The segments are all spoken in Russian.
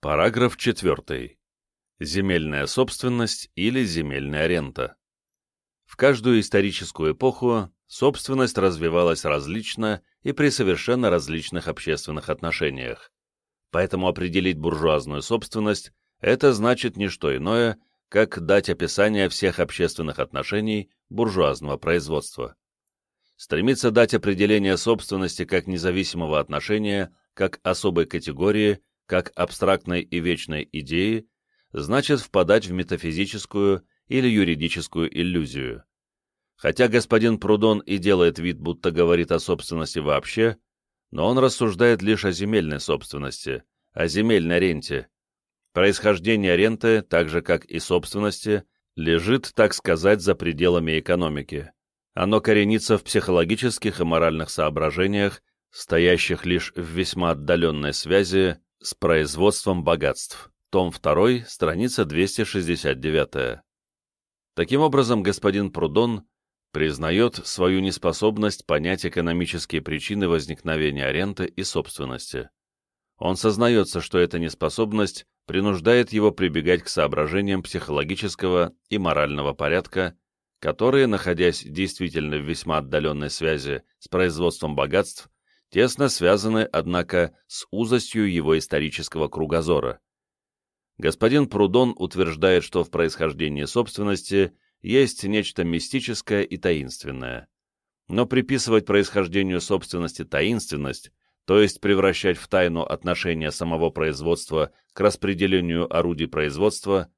Параграф 4. Земельная собственность или земельная рента. В каждую историческую эпоху собственность развивалась различно и при совершенно различных общественных отношениях. Поэтому определить буржуазную собственность – это значит не что иное, как дать описание всех общественных отношений буржуазного производства. Стремиться дать определение собственности как независимого отношения, как особой категории – как абстрактной и вечной идеи, значит впадать в метафизическую или юридическую иллюзию. Хотя господин Прудон и делает вид, будто говорит о собственности вообще, но он рассуждает лишь о земельной собственности, о земельной ренте. Происхождение ренты, так же как и собственности, лежит, так сказать, за пределами экономики. Оно коренится в психологических и моральных соображениях, стоящих лишь в весьма отдаленной связи с производством богатств. Том 2, страница 269. Таким образом, господин Прудон признает свою неспособность понять экономические причины возникновения ренты и собственности. Он сознается, что эта неспособность принуждает его прибегать к соображениям психологического и морального порядка, которые, находясь действительно в весьма отдаленной связи с производством богатств, тесно связаны, однако, с узостью его исторического кругозора. Господин Прудон утверждает, что в происхождении собственности есть нечто мистическое и таинственное. Но приписывать происхождению собственности таинственность, то есть превращать в тайну отношения самого производства к распределению орудий производства,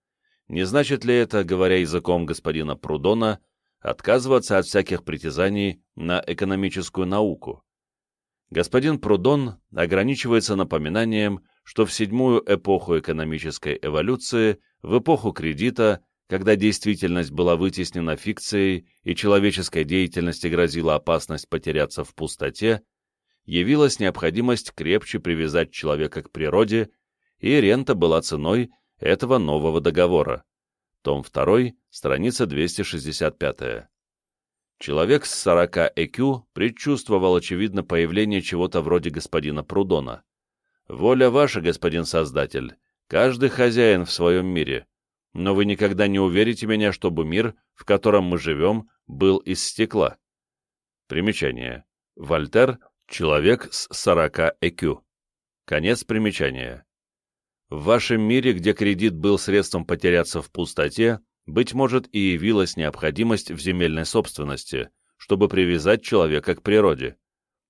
не значит ли это, говоря языком господина Прудона, отказываться от всяких притязаний на экономическую науку? Господин Прудон ограничивается напоминанием, что в седьмую эпоху экономической эволюции, в эпоху кредита, когда действительность была вытеснена фикцией и человеческой деятельности грозила опасность потеряться в пустоте, явилась необходимость крепче привязать человека к природе, и рента была ценой этого нового договора. Том 2, страница 265. Человек с 40 ЭКЮ предчувствовал, очевидно, появление чего-то вроде господина Прудона. «Воля ваша, господин Создатель, каждый хозяин в своем мире, но вы никогда не уверите меня, чтобы мир, в котором мы живем, был из стекла». Примечание. Вольтер — человек с 40 ЭКЮ. Конец примечания. В вашем мире, где кредит был средством потеряться в пустоте, быть может, и явилась необходимость в земельной собственности, чтобы привязать человека к природе.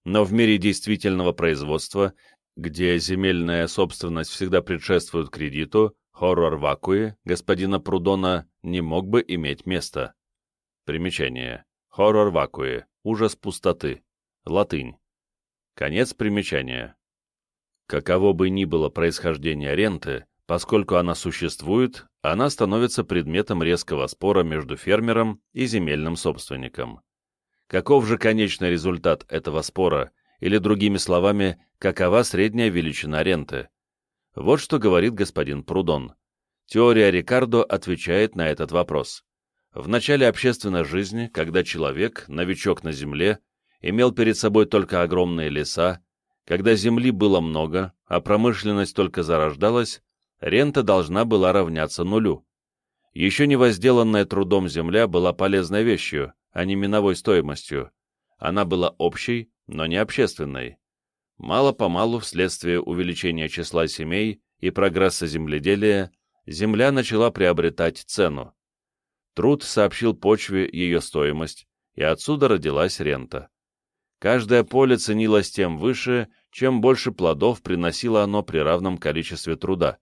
Но в мире действительного производства, где земельная собственность всегда предшествует кредиту, хоррор вакуи господина Прудона не мог бы иметь места. Примечание. Хоррор вакуи. Ужас пустоты. Латынь. Конец примечания. Каково бы ни было происхождение ренты, Поскольку она существует, она становится предметом резкого спора между фермером и земельным собственником. Каков же конечный результат этого спора, или, другими словами, какова средняя величина ренты? Вот что говорит господин Прудон. Теория Рикардо отвечает на этот вопрос. В начале общественной жизни, когда человек, новичок на земле, имел перед собой только огромные леса, когда земли было много, а промышленность только зарождалась, рента должна была равняться нулю. Еще не возделанная трудом земля была полезной вещью, а не миновой стоимостью. Она была общей, но не общественной. Мало-помалу, вследствие увеличения числа семей и прогресса земледелия, земля начала приобретать цену. Труд сообщил почве ее стоимость, и отсюда родилась рента. Каждое поле ценилось тем выше, чем больше плодов приносило оно при равном количестве труда.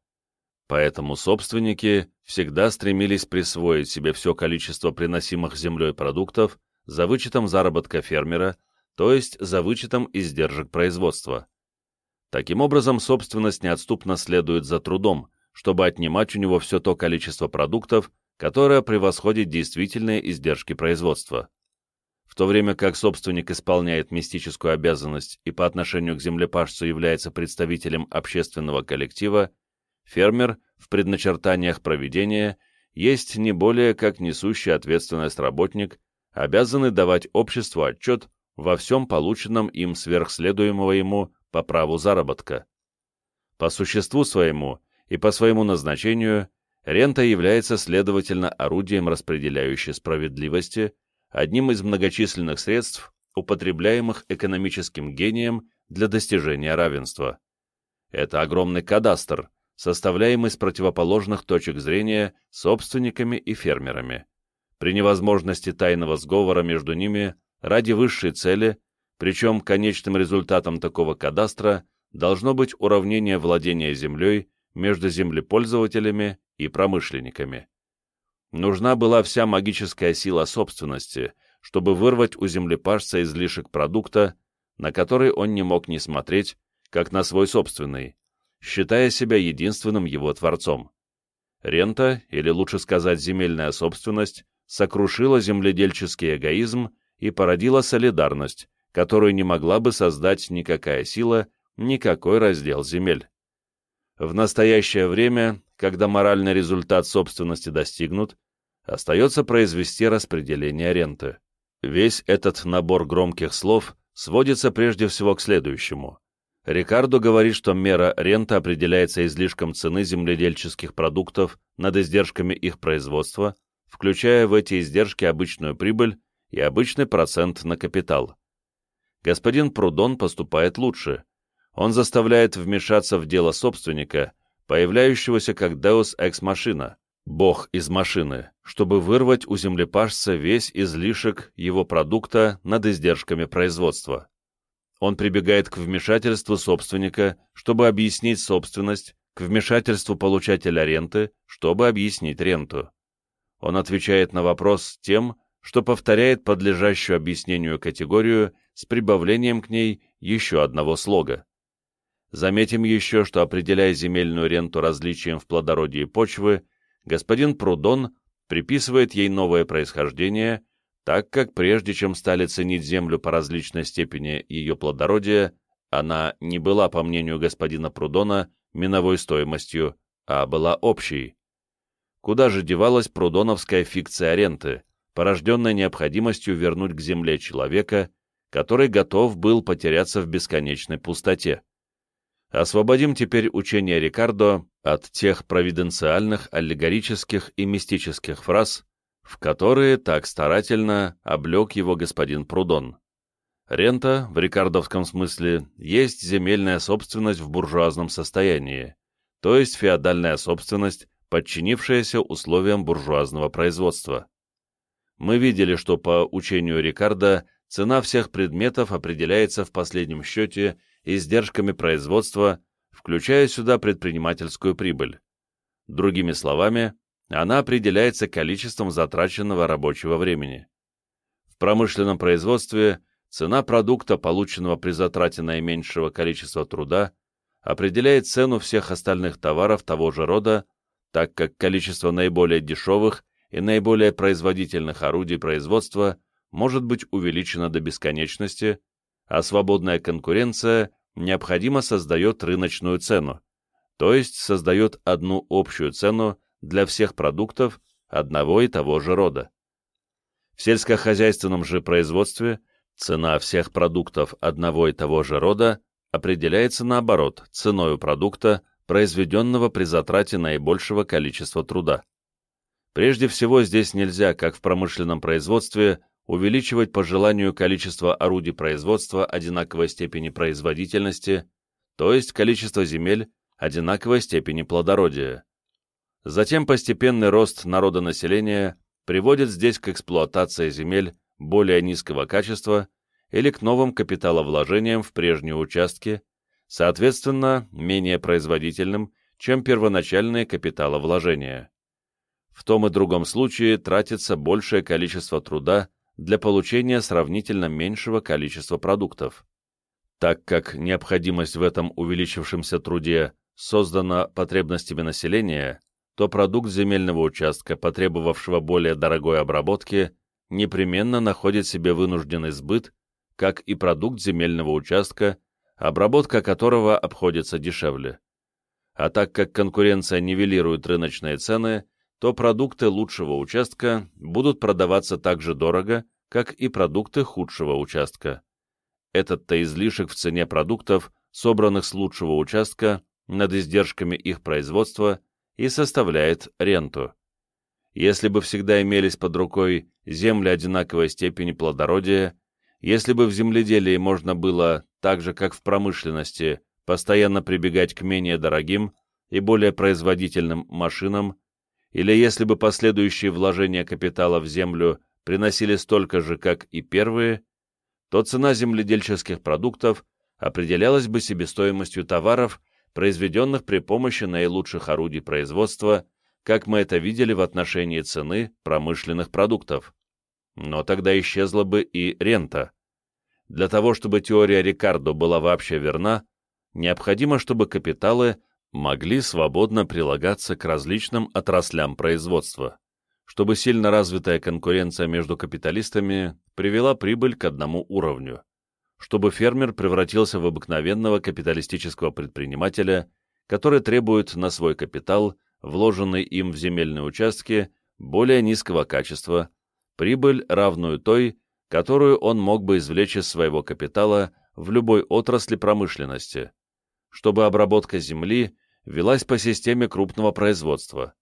Поэтому собственники всегда стремились присвоить себе все количество приносимых землей продуктов за вычетом заработка фермера, то есть за вычетом издержек производства. Таким образом, собственность неотступно следует за трудом, чтобы отнимать у него все то количество продуктов, которое превосходит действительные издержки производства. В то время как собственник исполняет мистическую обязанность и по отношению к землепашцу является представителем общественного коллектива, Фермер в предначертаниях проведения есть не более как несущий ответственность работник, обязанный давать обществу отчет во всем полученном им сверхследуемого ему по праву заработка. По существу своему, и по своему назначению рента является, следовательно, орудием распределяющей справедливости, одним из многочисленных средств, употребляемых экономическим гением для достижения равенства. Это огромный кадастр, составляемый с противоположных точек зрения собственниками и фермерами. При невозможности тайного сговора между ними ради высшей цели, причем конечным результатом такого кадастра должно быть уравнение владения землей между землепользователями и промышленниками. Нужна была вся магическая сила собственности, чтобы вырвать у землепашца излишек продукта, на который он не мог не смотреть, как на свой собственный, считая себя единственным его творцом. Рента, или лучше сказать земельная собственность, сокрушила земледельческий эгоизм и породила солидарность, которую не могла бы создать никакая сила, никакой раздел земель. В настоящее время, когда моральный результат собственности достигнут, остается произвести распределение ренты. Весь этот набор громких слов сводится прежде всего к следующему. Рикардо говорит, что мера ренты определяется излишком цены земледельческих продуктов над издержками их производства, включая в эти издержки обычную прибыль и обычный процент на капитал. Господин Прудон поступает лучше – он заставляет вмешаться в дело собственника, появляющегося как Deus Ex Machina, бог из машины, чтобы вырвать у землепашца весь излишек его продукта над издержками производства. Он прибегает к вмешательству собственника, чтобы объяснить собственность, к вмешательству получателя ренты, чтобы объяснить ренту. Он отвечает на вопрос тем, что повторяет подлежащую объяснению категорию с прибавлением к ней еще одного слога. Заметим еще, что определяя земельную ренту различием в плодородии почвы, господин Прудон приписывает ей новое происхождение, так как прежде чем стали ценить землю по различной степени ее плодородия, она не была, по мнению господина Прудона, миновой стоимостью, а была общей. Куда же девалась прудоновская фикция ренты, порожденная необходимостью вернуть к земле человека, который готов был потеряться в бесконечной пустоте? Освободим теперь учение Рикардо от тех провиденциальных, аллегорических и мистических фраз, в которые так старательно облег его господин Прудон. Рента, в рикардовском смысле, есть земельная собственность в буржуазном состоянии, то есть феодальная собственность, подчинившаяся условиям буржуазного производства. Мы видели, что по учению Рикардо цена всех предметов определяется в последнем счете издержками производства, включая сюда предпринимательскую прибыль. Другими словами, она определяется количеством затраченного рабочего времени. В промышленном производстве цена продукта, полученного при затрате наименьшего количества труда, определяет цену всех остальных товаров того же рода, так как количество наиболее дешевых и наиболее производительных орудий производства может быть увеличено до бесконечности, а свободная конкуренция необходимо создает рыночную цену, то есть создает одну общую цену для всех продуктов одного и того же рода. В сельскохозяйственном же производстве цена всех продуктов одного и того же рода определяется наоборот ценой продукта, произведенного при затрате наибольшего количества труда. Прежде всего здесь нельзя, как в промышленном производстве, увеличивать по желанию количество орудий производства одинаковой степени производительности, то есть количество земель одинаковой степени плодородия. Затем постепенный рост народонаселения приводит здесь к эксплуатации земель более низкого качества или к новым капиталовложениям в прежние участки, соответственно, менее производительным, чем первоначальные капиталовложения. В том и другом случае тратится большее количество труда для получения сравнительно меньшего количества продуктов. Так как необходимость в этом увеличившемся труде создана потребностями населения, то продукт земельного участка, потребовавшего более дорогой обработки, непременно находит себе вынужденный сбыт, как и продукт земельного участка, обработка которого обходится дешевле. А так как конкуренция нивелирует рыночные цены, то продукты лучшего участка будут продаваться так же дорого, как и продукты худшего участка. Этот-то излишек в цене продуктов, собранных с лучшего участка, над издержками их производства и составляет ренту. Если бы всегда имелись под рукой земли одинаковой степени плодородия, если бы в земледелии можно было, так же как в промышленности, постоянно прибегать к менее дорогим и более производительным машинам, или если бы последующие вложения капитала в землю приносили столько же, как и первые, то цена земледельческих продуктов определялась бы себестоимостью товаров, произведенных при помощи наилучших орудий производства, как мы это видели в отношении цены промышленных продуктов. Но тогда исчезла бы и рента. Для того, чтобы теория Рикардо была вообще верна, необходимо, чтобы капиталы могли свободно прилагаться к различным отраслям производства, чтобы сильно развитая конкуренция между капиталистами привела прибыль к одному уровню, чтобы фермер превратился в обыкновенного капиталистического предпринимателя, который требует на свой капитал, вложенный им в земельные участки, более низкого качества, прибыль, равную той, которую он мог бы извлечь из своего капитала в любой отрасли промышленности, чтобы обработка земли велась по системе крупного производства,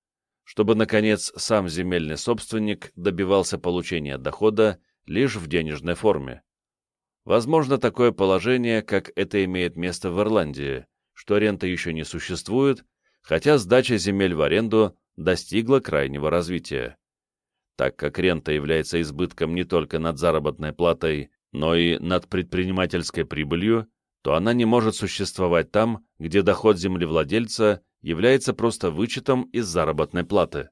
чтобы, наконец, сам земельный собственник добивался получения дохода лишь в денежной форме. Возможно такое положение, как это имеет место в Ирландии, что рента еще не существует, хотя сдача земель в аренду достигла крайнего развития. Так как рента является избытком не только над заработной платой, но и над предпринимательской прибылью, то она не может существовать там, где доход землевладельца является просто вычетом из заработной платы.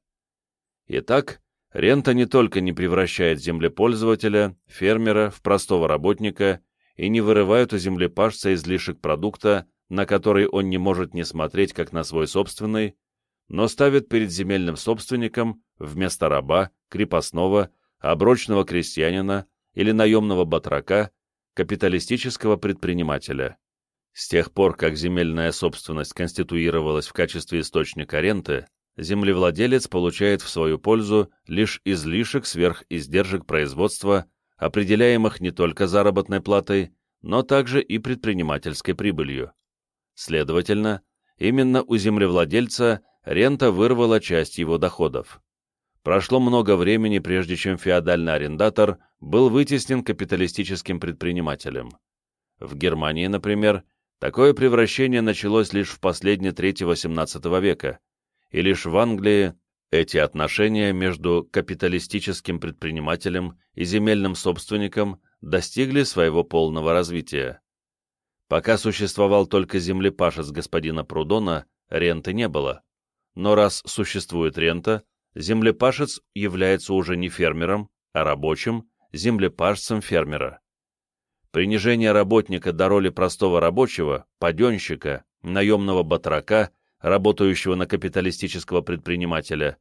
Итак, рента не только не превращает землепользователя, фермера в простого работника и не вырывает у землепашца излишек продукта, на который он не может не смотреть как на свой собственный, но ставит перед земельным собственником вместо раба, крепостного, оброчного крестьянина или наемного батрака капиталистического предпринимателя. С тех пор, как земельная собственность конституировалась в качестве источника ренты, землевладелец получает в свою пользу лишь излишек сверх издержек производства, определяемых не только заработной платой, но также и предпринимательской прибылью. Следовательно, именно у землевладельца рента вырвала часть его доходов. Прошло много времени, прежде чем феодальный арендатор был вытеснен капиталистическим предпринимателем. В Германии, например, такое превращение началось лишь в последней трети XVIII века, и лишь в Англии эти отношения между капиталистическим предпринимателем и земельным собственником достигли своего полного развития. Пока существовал только землепашец господина Прудона, ренты не было. Но раз существует рента, землепашец является уже не фермером, а рабочим, землепашцем фермера. Принижение работника до роли простого рабочего, паденщика, наемного батрака, работающего на капиталистического предпринимателя,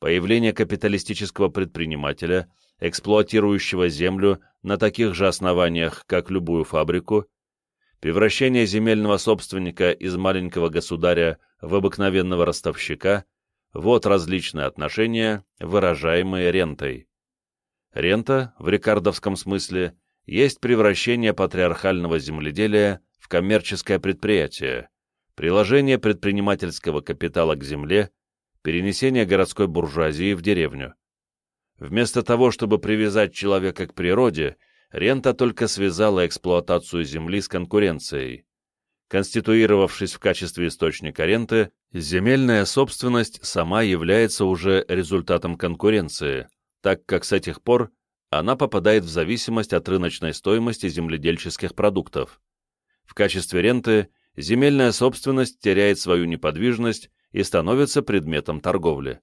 появление капиталистического предпринимателя, эксплуатирующего землю на таких же основаниях, как любую фабрику, превращение земельного собственника из маленького государя в обыкновенного ростовщика – вот различные отношения, выражаемые рентой. Рента, в рикардовском смысле, есть превращение патриархального земледелия в коммерческое предприятие, приложение предпринимательского капитала к земле, перенесение городской буржуазии в деревню. Вместо того, чтобы привязать человека к природе, рента только связала эксплуатацию земли с конкуренцией. Конституировавшись в качестве источника ренты, земельная собственность сама является уже результатом конкуренции, так как с этих пор она попадает в зависимость от рыночной стоимости земледельческих продуктов. В качестве ренты земельная собственность теряет свою неподвижность и становится предметом торговли.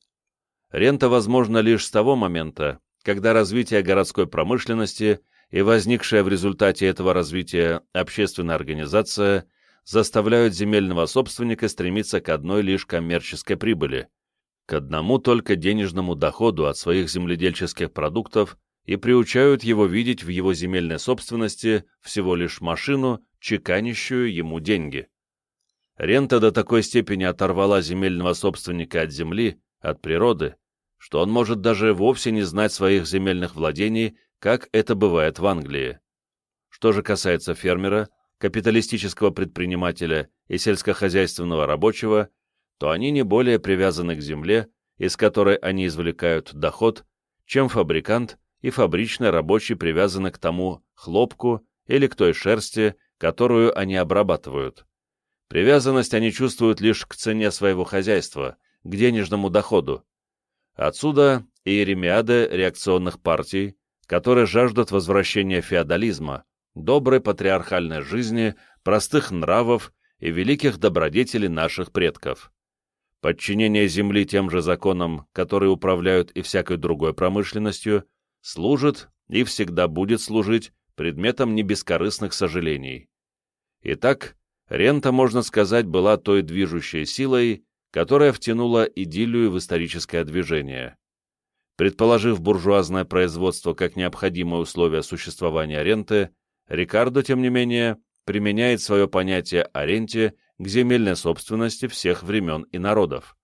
Рента возможна лишь с того момента, когда развитие городской промышленности и возникшая в результате этого развития общественная организация заставляют земельного собственника стремиться к одной лишь коммерческой прибыли, к одному только денежному доходу от своих земледельческих продуктов и приучают его видеть в его земельной собственности всего лишь машину, чеканящую ему деньги. Рента до такой степени оторвала земельного собственника от земли, от природы, что он может даже вовсе не знать своих земельных владений, как это бывает в Англии. Что же касается фермера, капиталистического предпринимателя и сельскохозяйственного рабочего, то они не более привязаны к земле, из которой они извлекают доход, чем фабрикант и фабричный рабочий привязаны к тому хлопку или к той шерсти, которую они обрабатывают. Привязанность они чувствуют лишь к цене своего хозяйства, к денежному доходу. Отсюда и иеремиады реакционных партий, которые жаждут возвращения феодализма, доброй патриархальной жизни, простых нравов и великих добродетелей наших предков. Подчинение земли тем же законам, которые управляют и всякой другой промышленностью, служит и всегда будет служить предметом небескорыстных сожалений. Итак, рента, можно сказать, была той движущей силой, которая втянула идиллию в историческое движение. Предположив буржуазное производство как необходимое условие существования ренты, Рикардо, тем не менее, применяет свое понятие о ренте к земельной собственности всех времен и народов.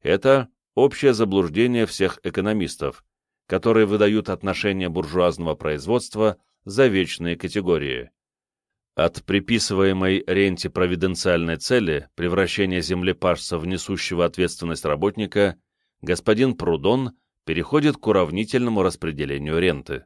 Это общее заблуждение всех экономистов, которые выдают отношение буржуазного производства за вечные категории. От приписываемой ренте провиденциальной цели превращения землепашца в несущего ответственность работника господин Прудон переходит к уравнительному распределению ренты.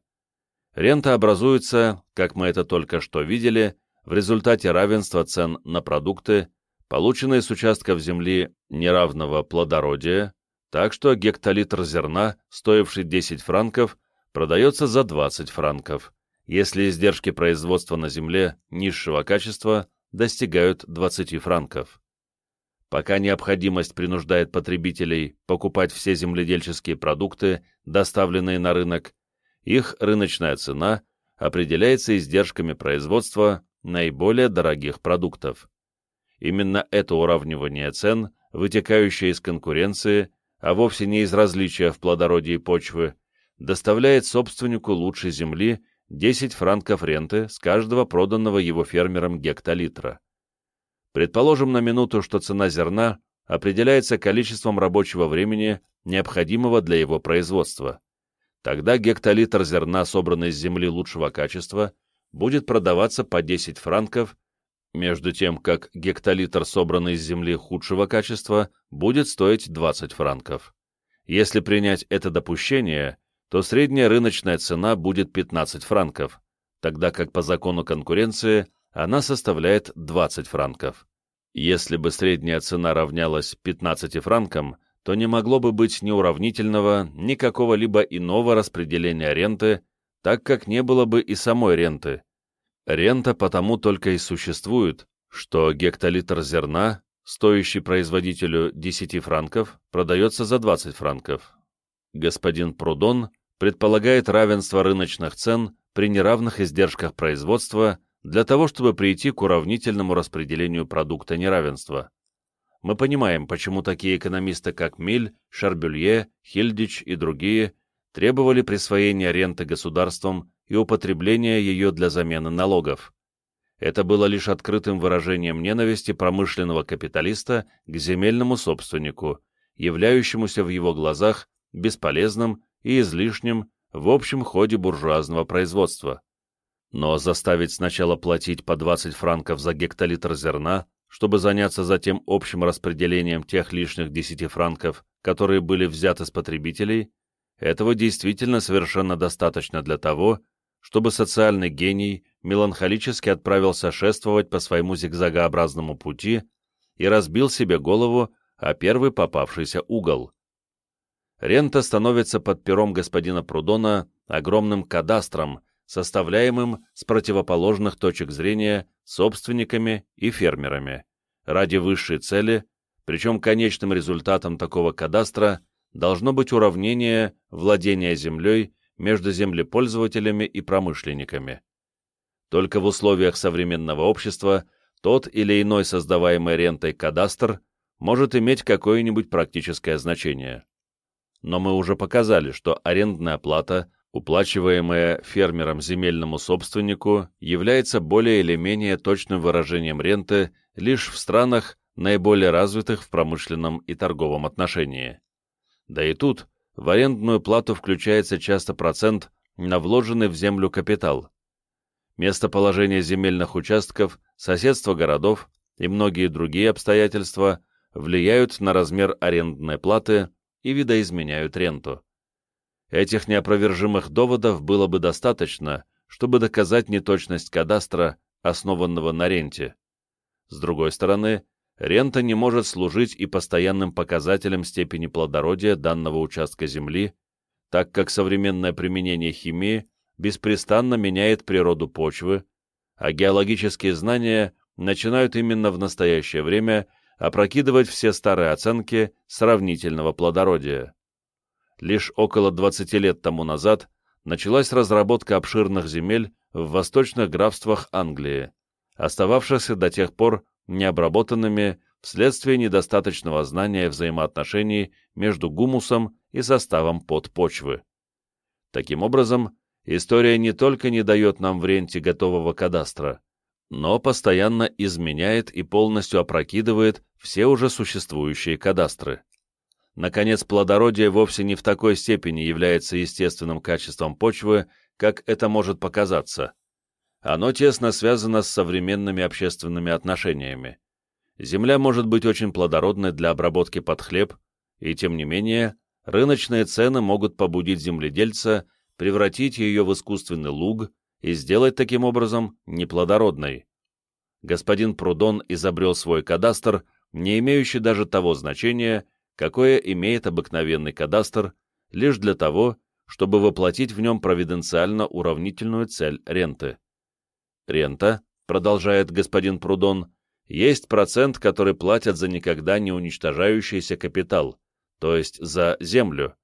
Рента образуется, как мы это только что видели, в результате равенства цен на продукты, полученные с участков земли неравного плодородия, так что гектолитр зерна, стоивший 10 франков, продается за 20 франков, если издержки производства на земле низшего качества достигают 20 франков. Пока необходимость принуждает потребителей покупать все земледельческие продукты, доставленные на рынок, их рыночная цена определяется издержками производства наиболее дорогих продуктов. Именно это уравнивание цен, вытекающее из конкуренции, а вовсе не из различия в плодородии почвы, доставляет собственнику лучшей земли 10 франков ренты с каждого проданного его фермером гектолитра. Предположим на минуту, что цена зерна определяется количеством рабочего времени, необходимого для его производства. Тогда гектолитр зерна, собранный из земли лучшего качества, будет продаваться по 10 франков между тем как гектолитр, собранный из земли худшего качества, будет стоить 20 франков. Если принять это допущение, то средняя рыночная цена будет 15 франков, тогда как по закону конкуренции она составляет 20 франков. Если бы средняя цена равнялась 15 франкам, то не могло бы быть ни уравнительного, ни какого-либо иного распределения ренты, так как не было бы и самой ренты, Рента потому только и существует, что гектолитр зерна, стоящий производителю 10 франков, продается за 20 франков. Господин Прудон предполагает равенство рыночных цен при неравных издержках производства для того, чтобы прийти к уравнительному распределению продукта неравенства. Мы понимаем, почему такие экономисты, как Миль, Шарбюлье, Хильдич и другие требовали присвоения ренты государством и употребления ее для замены налогов. Это было лишь открытым выражением ненависти промышленного капиталиста к земельному собственнику, являющемуся в его глазах бесполезным и излишним в общем ходе буржуазного производства. Но заставить сначала платить по 20 франков за гектолитр зерна, чтобы заняться затем общим распределением тех лишних 10 франков, которые были взяты с потребителей, этого действительно совершенно достаточно для того, чтобы социальный гений меланхолически отправился шествовать по своему зигзагообразному пути и разбил себе голову о первый попавшийся угол. Рента становится под пером господина Прудона огромным кадастром, составляемым с противоположных точек зрения собственниками и фермерами, ради высшей цели, причем конечным результатом такого кадастра должно быть уравнение владения землей между землепользователями и промышленниками. Только в условиях современного общества тот или иной создаваемый рентой кадастр может иметь какое-нибудь практическое значение. Но мы уже показали, что арендная плата, уплачиваемая фермером земельному собственнику, является более или менее точным выражением ренты лишь в странах, наиболее развитых в промышленном и торговом отношении. Да и тут в арендную плату включается часто процент на вложенный в землю капитал. Местоположение земельных участков, соседство городов и многие другие обстоятельства влияют на размер арендной платы и видоизменяют ренту. Этих неопровержимых доводов было бы достаточно, чтобы доказать неточность кадастра, основанного на ренте. С другой стороны, рента не может служить и постоянным показателем степени плодородия данного участка земли, так как современное применение химии беспрестанно меняет природу почвы, а геологические знания начинают именно в настоящее время опрокидывать все старые оценки сравнительного плодородия. Лишь около 20 лет тому назад началась разработка обширных земель в восточных графствах Англии, остававшихся до тех пор необработанными вследствие недостаточного знания взаимоотношений между гумусом и составом подпочвы. Таким образом, история не только не дает нам в ренте готового кадастра, но постоянно изменяет и полностью опрокидывает все уже существующие кадастры. Наконец, плодородие вовсе не в такой степени является естественным качеством почвы, как это может показаться. Оно тесно связано с современными общественными отношениями. Земля может быть очень плодородной для обработки под хлеб, и тем не менее, рыночные цены могут побудить земледельца превратить ее в искусственный луг и сделать таким образом неплодородной. Господин Прудон изобрел свой кадастр, не имеющий даже того значения, какое имеет обыкновенный кадастр, лишь для того, чтобы воплотить в нем провиденциально-уравнительную цель ренты. Рента, продолжает господин Прудон, есть процент, который платят за никогда не уничтожающийся капитал, то есть за землю.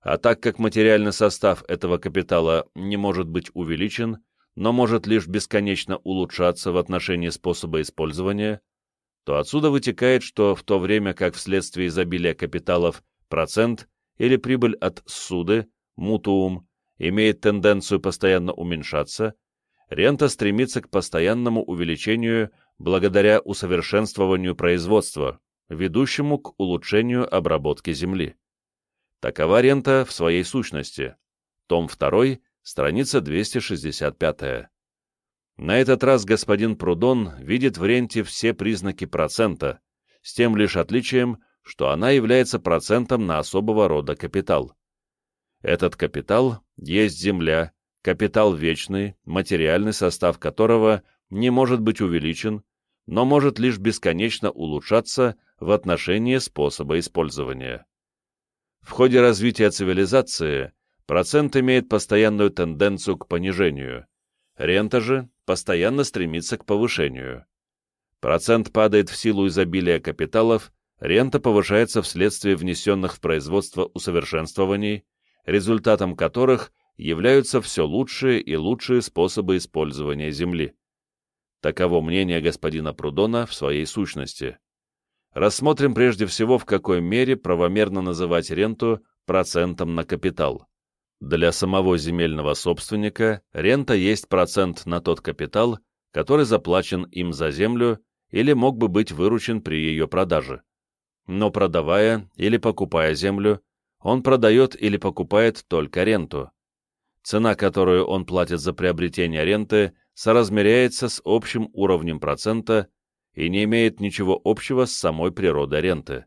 А так как материальный состав этого капитала не может быть увеличен, но может лишь бесконечно улучшаться в отношении способа использования, то отсюда вытекает, что в то время как вследствие изобилия капиталов процент или прибыль от суды, мутуум, имеет тенденцию постоянно уменьшаться, рента стремится к постоянному увеличению благодаря усовершенствованию производства, ведущему к улучшению обработки земли. Такова рента в своей сущности. Том 2, страница 265. На этот раз господин Прудон видит в ренте все признаки процента, с тем лишь отличием, что она является процентом на особого рода капитал. Этот капитал есть земля, капитал вечный, материальный состав которого не может быть увеличен, но может лишь бесконечно улучшаться в отношении способа использования. В ходе развития цивилизации процент имеет постоянную тенденцию к понижению, рента же постоянно стремится к повышению. Процент падает в силу изобилия капиталов, рента повышается вследствие внесенных в производство усовершенствований, результатом которых являются все лучшие и лучшие способы использования земли. Таково мнение господина Прудона в своей сущности. Рассмотрим прежде всего, в какой мере правомерно называть ренту процентом на капитал. Для самого земельного собственника рента есть процент на тот капитал, который заплачен им за землю или мог бы быть выручен при ее продаже. Но продавая или покупая землю, он продает или покупает только ренту. Цена, которую он платит за приобретение ренты, соразмеряется с общим уровнем процента и не имеет ничего общего с самой природой ренты.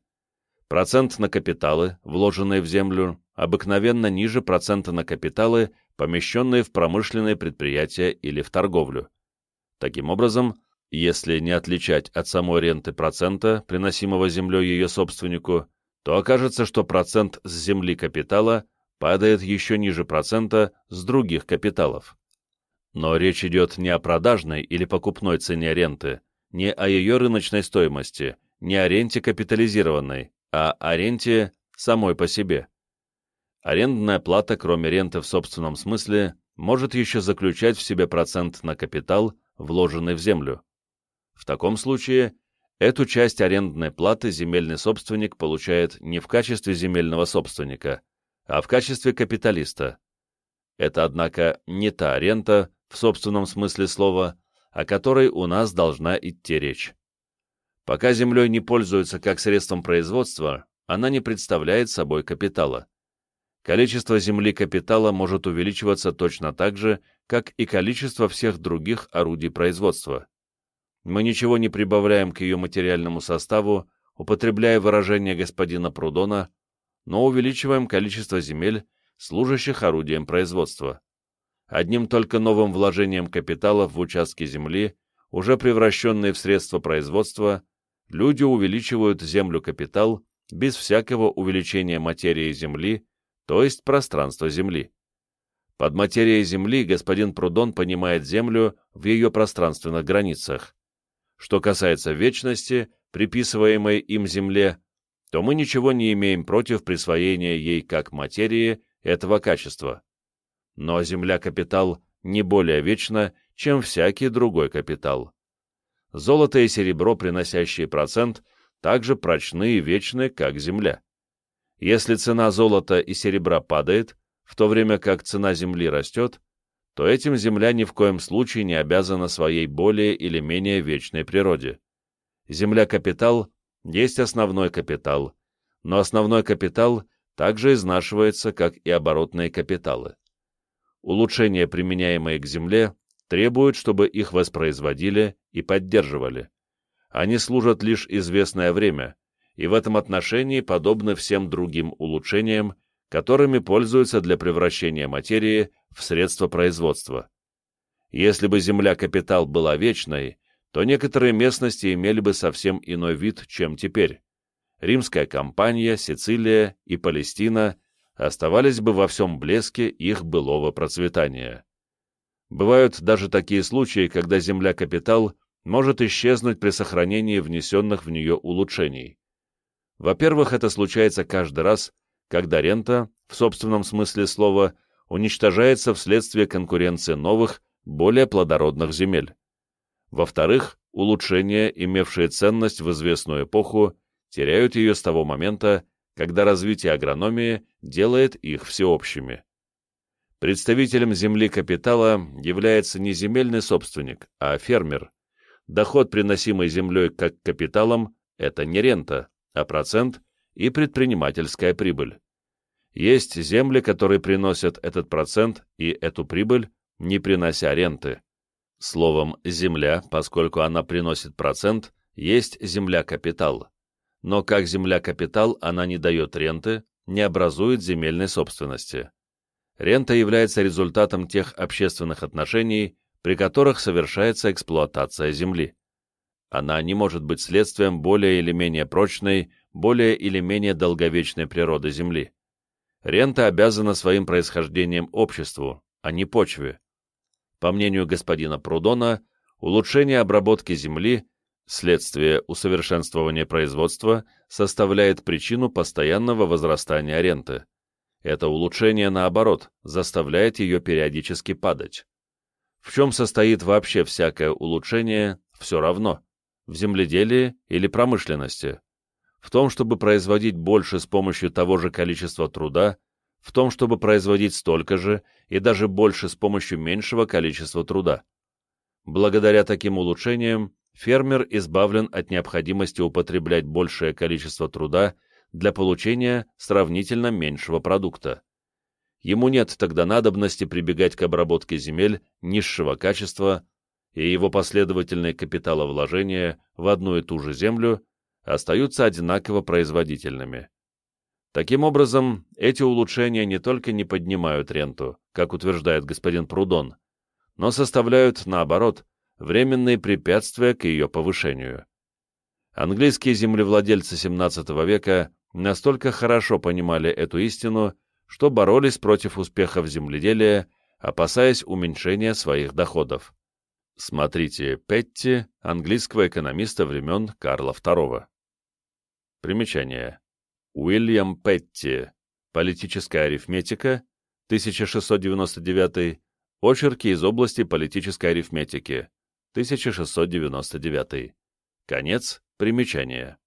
Процент на капиталы, вложенные в землю, обыкновенно ниже процента на капиталы, помещенные в промышленные предприятия или в торговлю. Таким образом, если не отличать от самой ренты процента, приносимого землей ее собственнику, то окажется, что процент с земли капитала падает еще ниже процента с других капиталов. Но речь идет не о продажной или покупной цене ренты, не о ее рыночной стоимости, не о ренте капитализированной, а о ренте самой по себе. Арендная плата, кроме ренты в собственном смысле, может еще заключать в себе процент на капитал, вложенный в землю. В таком случае эту часть арендной платы земельный собственник получает не в качестве земельного собственника, а в качестве капиталиста. Это, однако, не та рента, в собственном смысле слова, о которой у нас должна идти речь. Пока землей не пользуются как средством производства, она не представляет собой капитала. Количество земли капитала может увеличиваться точно так же, как и количество всех других орудий производства. Мы ничего не прибавляем к ее материальному составу, употребляя выражение господина Прудона, но увеличиваем количество земель, служащих орудием производства. Одним только новым вложением капитала в участки земли, уже превращенные в средства производства, люди увеличивают землю-капитал без всякого увеличения материи Земли, то есть пространства Земли. Под материей Земли господин Прудон понимает Землю в ее пространственных границах. Что касается вечности, приписываемой им Земле, то мы ничего не имеем против присвоения ей как материи этого качества. Но Земля-капитал не более вечна, чем всякий другой капитал. Золото и серебро, приносящие процент, также прочны и вечны, как земля. Если цена золота и серебра падает, в то время как цена земли растет, то этим земля ни в коем случае не обязана своей более или менее вечной природе. Земля-капитал есть основной капитал, но основной капитал также изнашивается, как и оборотные капиталы. Улучшения, применяемые к земле, требуют, чтобы их воспроизводили и поддерживали. Они служат лишь известное время, и в этом отношении подобны всем другим улучшениям, которыми пользуются для превращения материи в средство производства. Если бы земля-капитал была вечной, то некоторые местности имели бы совсем иной вид, чем теперь. Римская кампания, Сицилия и Палестина оставались бы во всем блеске их былого процветания. Бывают даже такие случаи, когда земля-капитал может исчезнуть при сохранении внесенных в нее улучшений. Во-первых, это случается каждый раз, когда рента, в собственном смысле слова, уничтожается вследствие конкуренции новых, более плодородных земель. Во-вторых, улучшения, имевшие ценность в известную эпоху, теряют ее с того момента, когда развитие агрономии делает их всеобщими. Представителем земли капитала является не земельный собственник, а фермер. Доход, приносимый землей как капиталом, это не рента, а процент и предпринимательская прибыль. Есть земли, которые приносят этот процент и эту прибыль, не принося ренты. Словом, земля, поскольку она приносит процент, есть земля-капитал. Но как земля-капитал она не дает ренты, не образует земельной собственности. Рента является результатом тех общественных отношений, при которых совершается эксплуатация земли. Она не может быть следствием более или менее прочной, более или менее долговечной природы земли. Рента обязана своим происхождением обществу, а не почве. По мнению господина Прудона, улучшение обработки земли, следствие усовершенствования производства, составляет причину постоянного возрастания ренты. Это улучшение, наоборот, заставляет ее периодически падать. В чем состоит вообще всякое улучшение, все равно, в земледелии или промышленности. В том, чтобы производить больше с помощью того же количества труда, в том, чтобы производить столько же и даже больше с помощью меньшего количества труда. Благодаря таким улучшениям фермер избавлен от необходимости употреблять большее количество труда для получения сравнительно меньшего продукта. Ему нет тогда надобности прибегать к обработке земель низшего качества, и его последовательные капиталовложения в одну и ту же землю остаются одинаково производительными. Таким образом, эти улучшения не только не поднимают ренту, как утверждает господин Прудон, но составляют, наоборот, временные препятствия к ее повышению. Английские землевладельцы XVII века настолько хорошо понимали эту истину, что боролись против успехов земледелия, опасаясь уменьшения своих доходов. Смотрите Петти, английского экономиста времен Карла II. Примечание. Уильям Петти. Политическая арифметика. 1699. Очерки из области политической арифметики. 1699. Конец примечания.